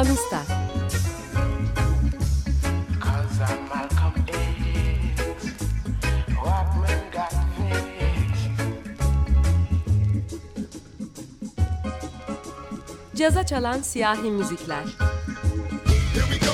Amistad. Caza çalan siyahi müzikler Here we go,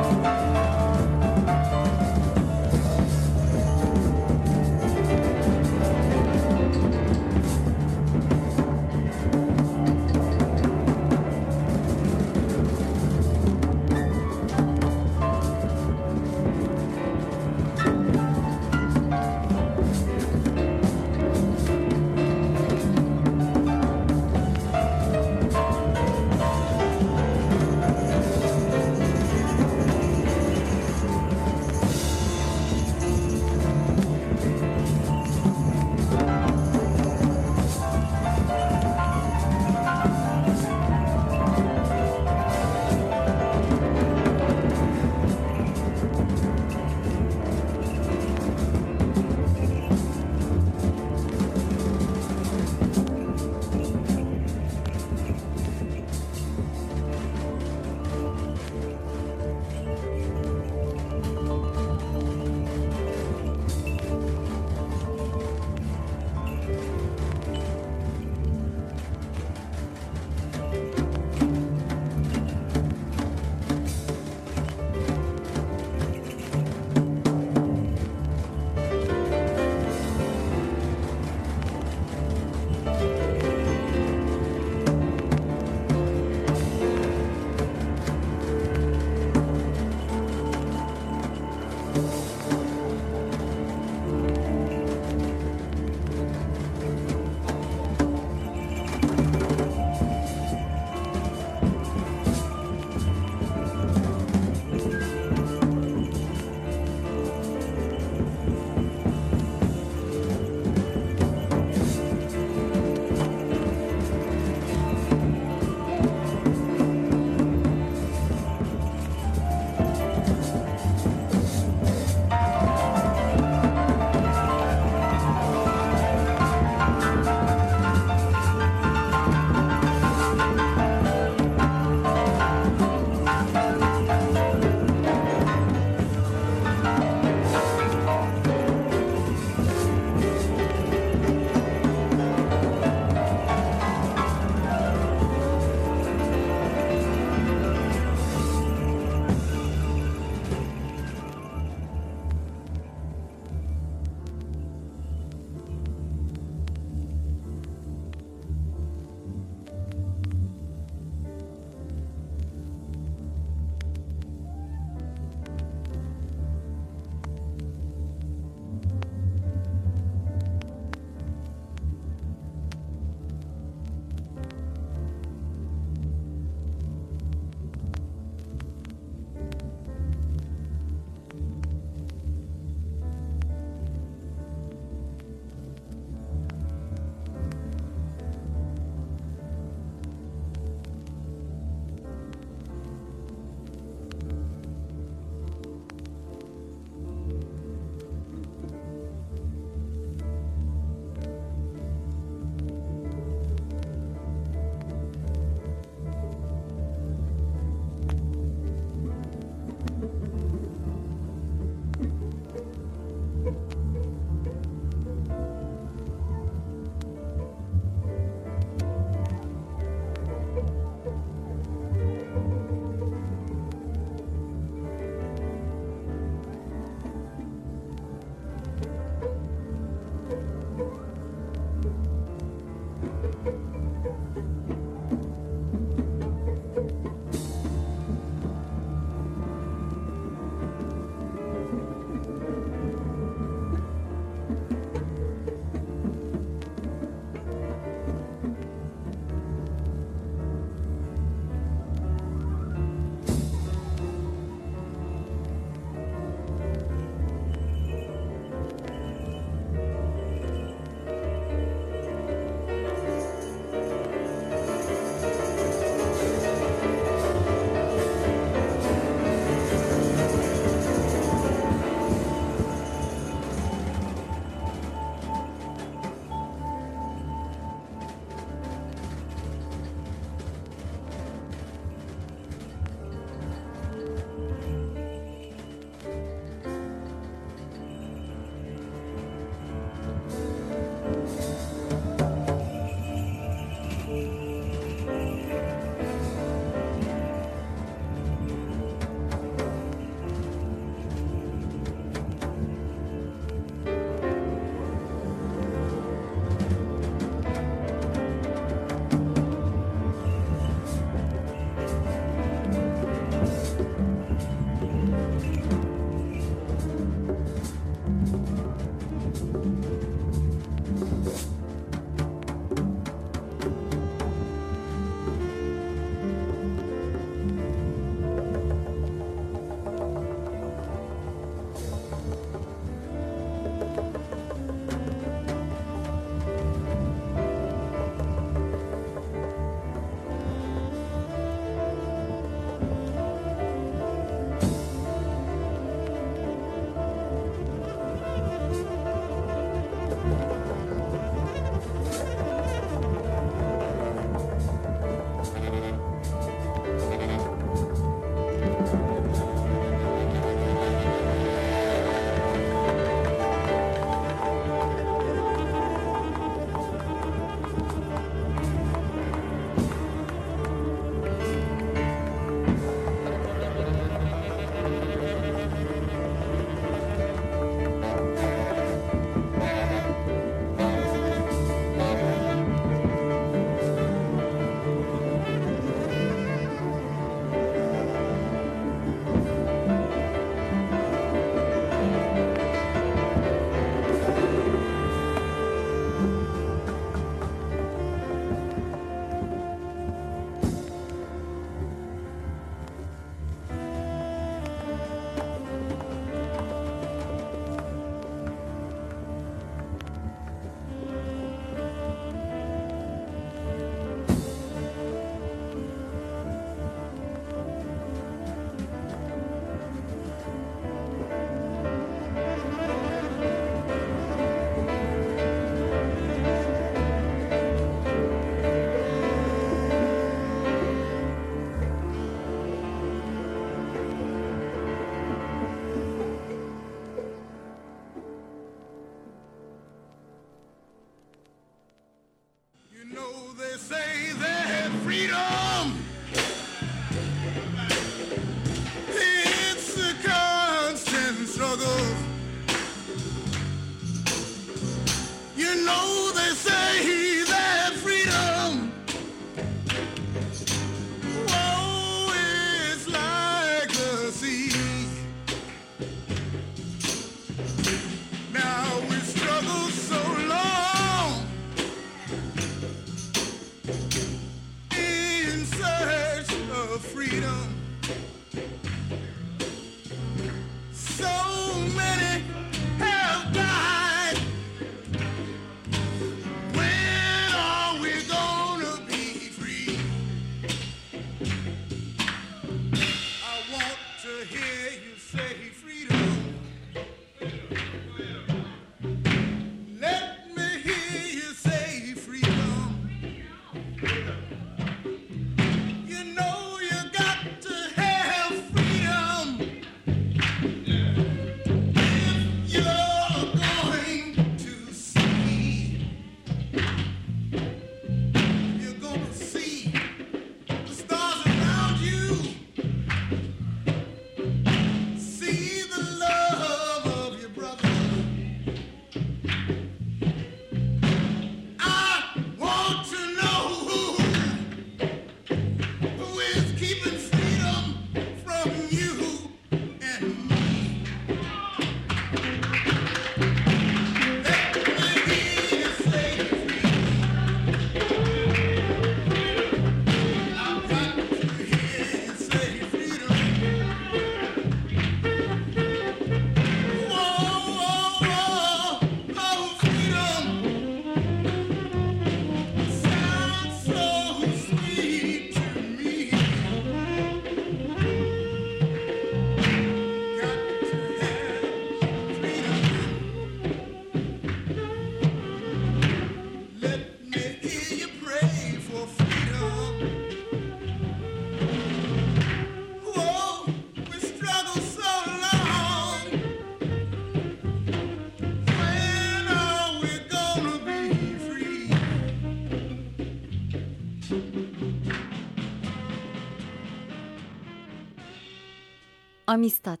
Amistad.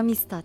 Amistad.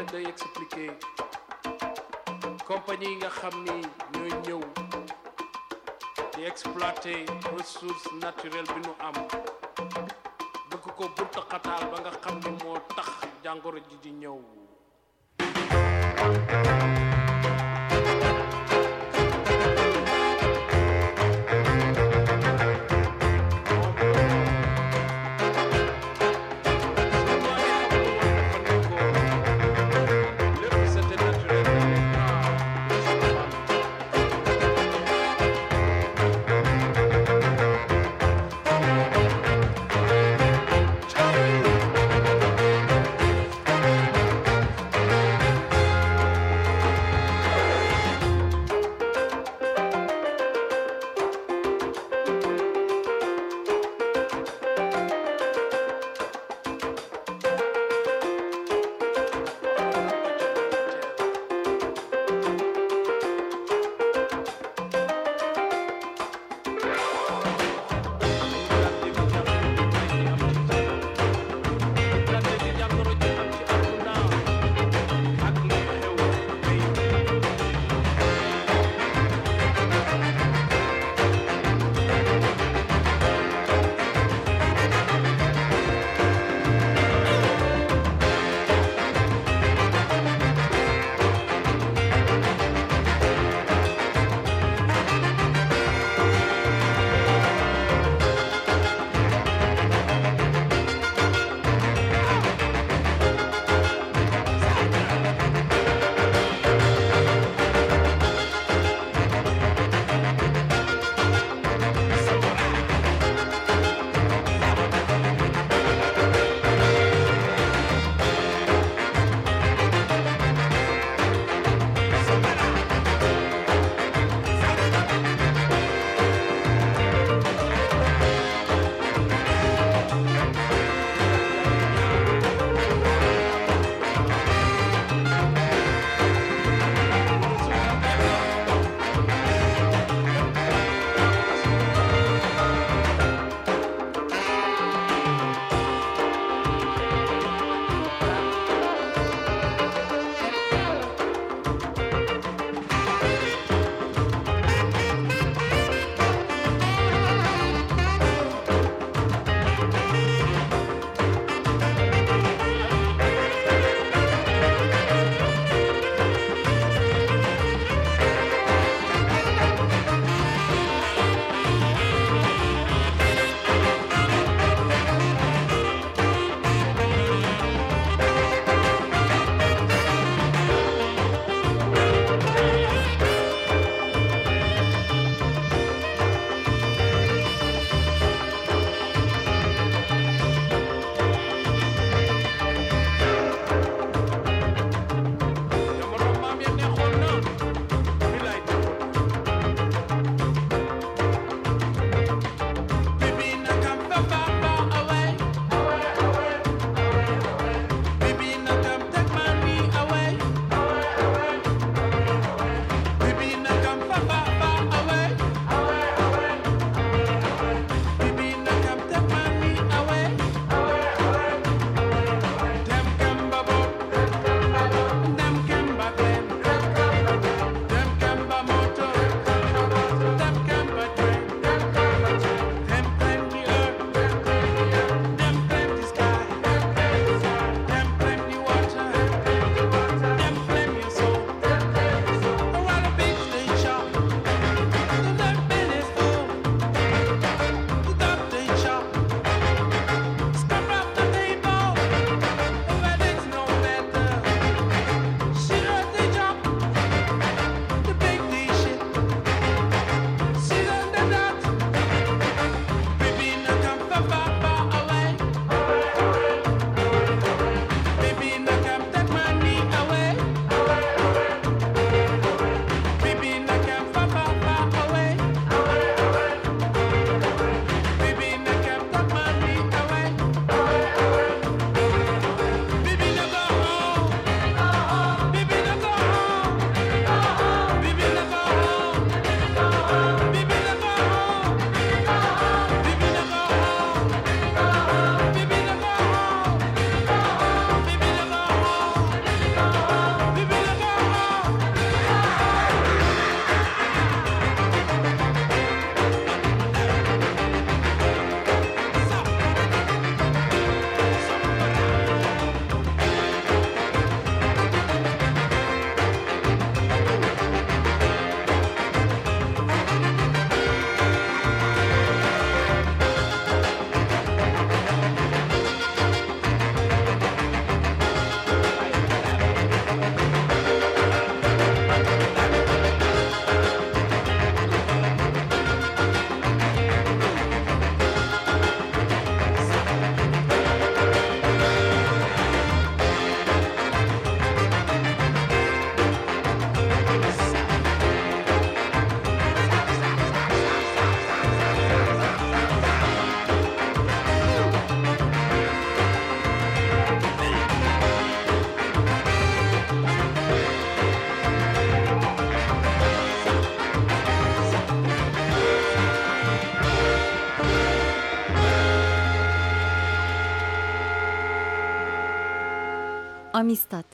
Nag day expliquer compagnie yi nga xam ni ñooy ñëw di exploiter ressource naturelle bi nu am. Bëgg ko bunta xataal ba nga xam ni moo tax jàngoro ji di ñëw Amistad.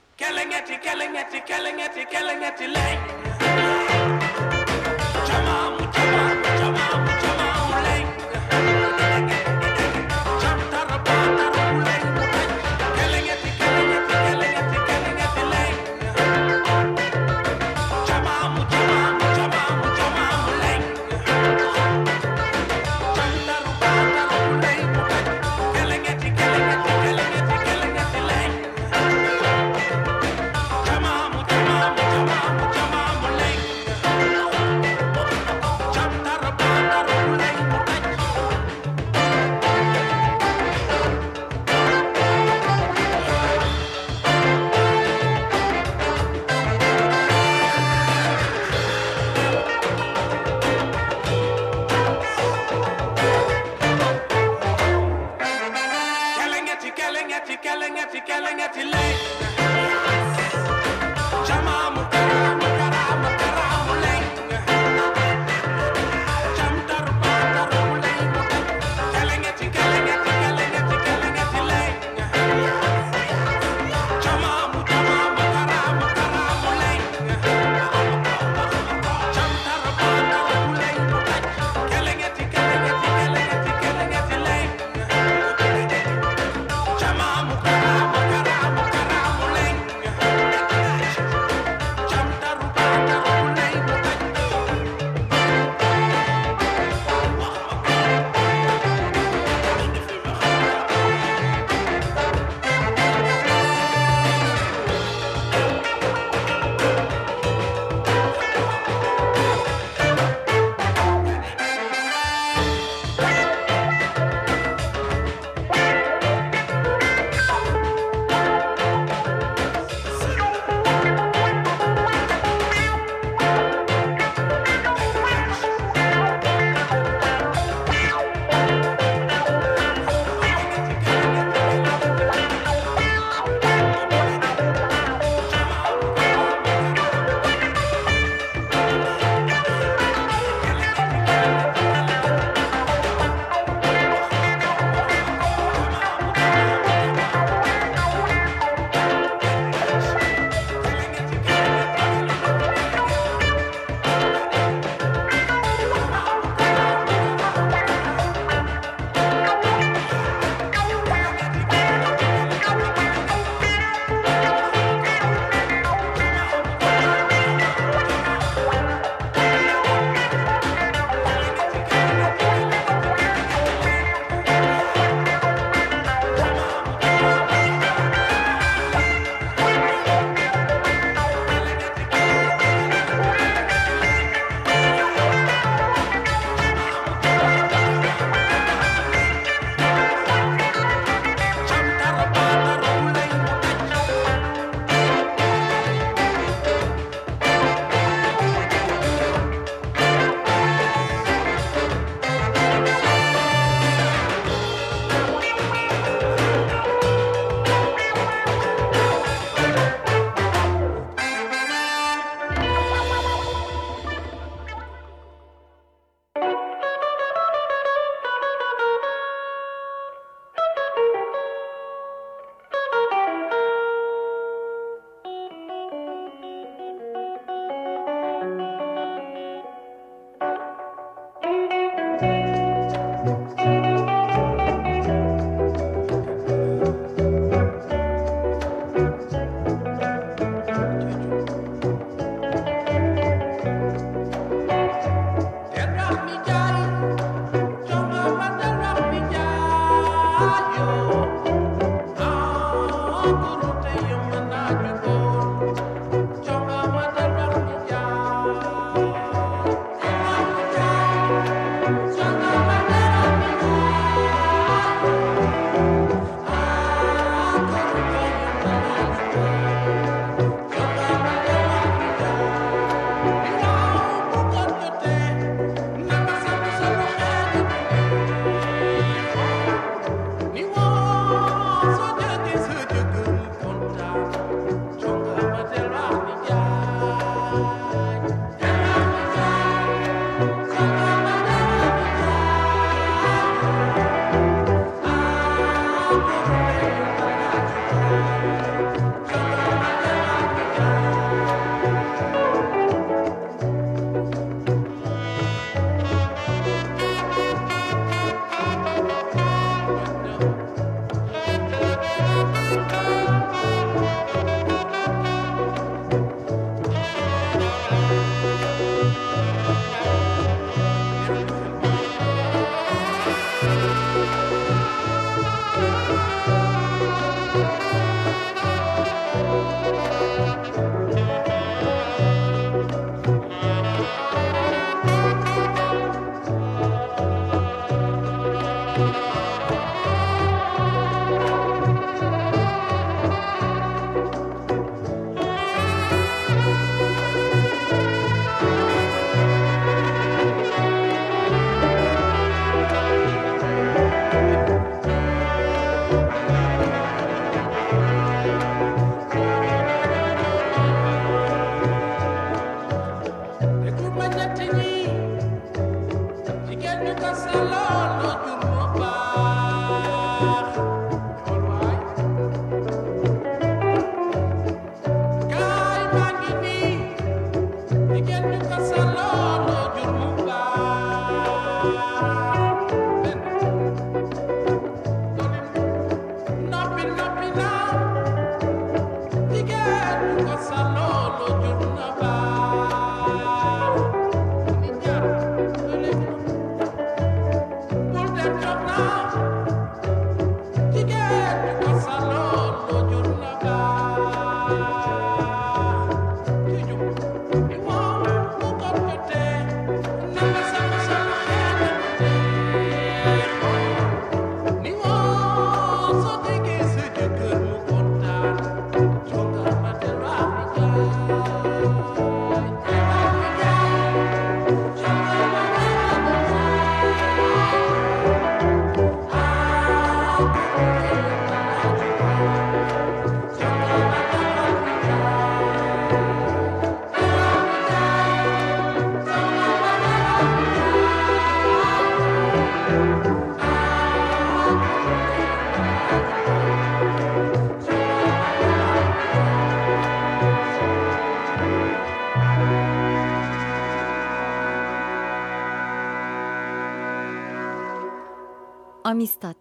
Amistad.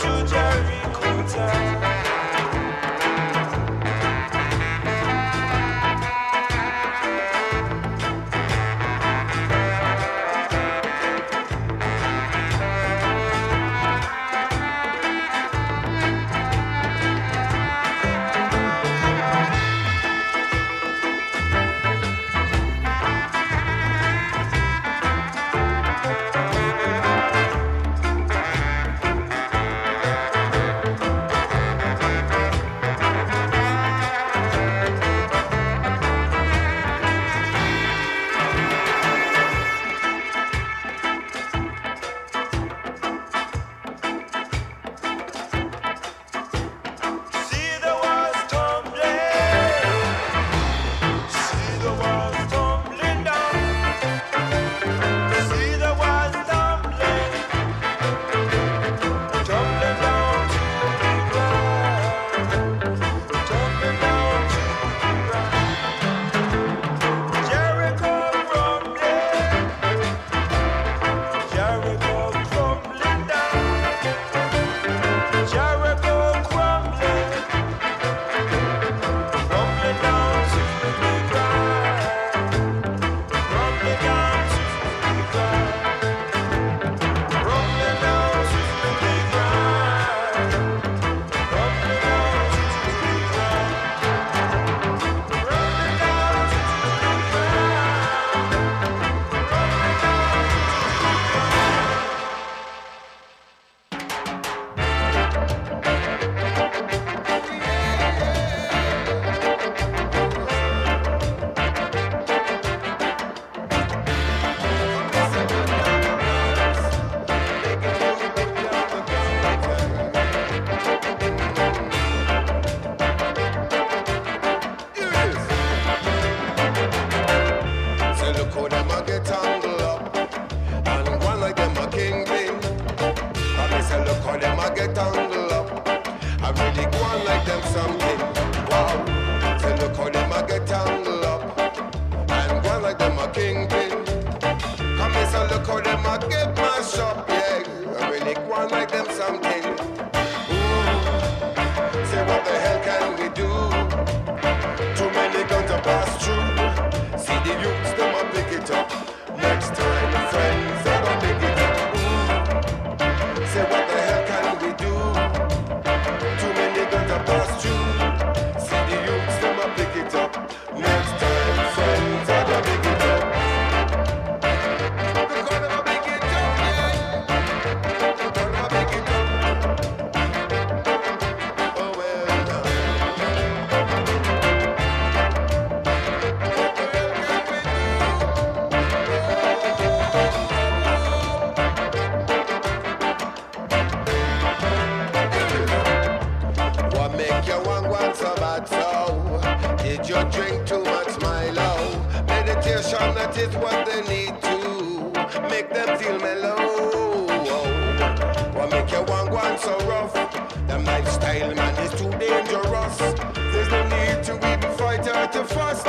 to Jerry town.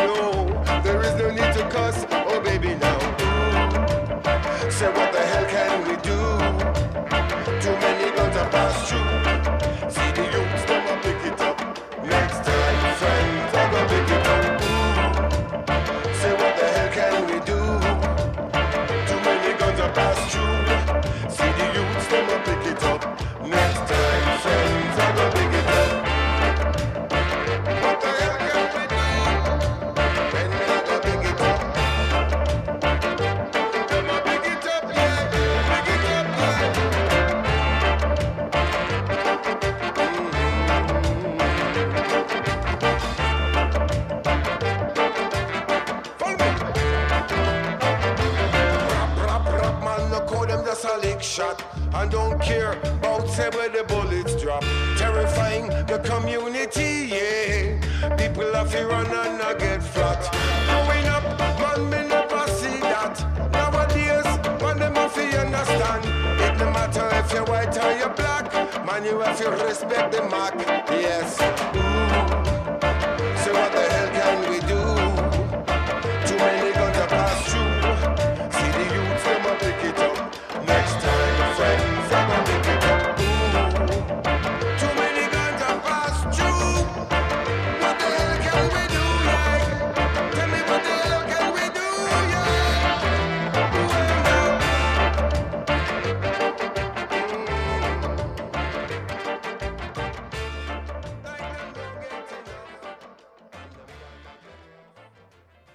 flow.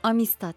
Amistad.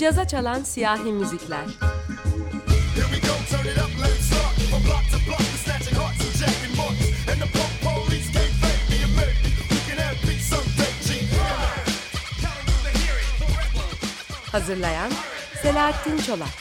Caza çalan siyahi müzikler. Hazırlayan Selahattin Çolak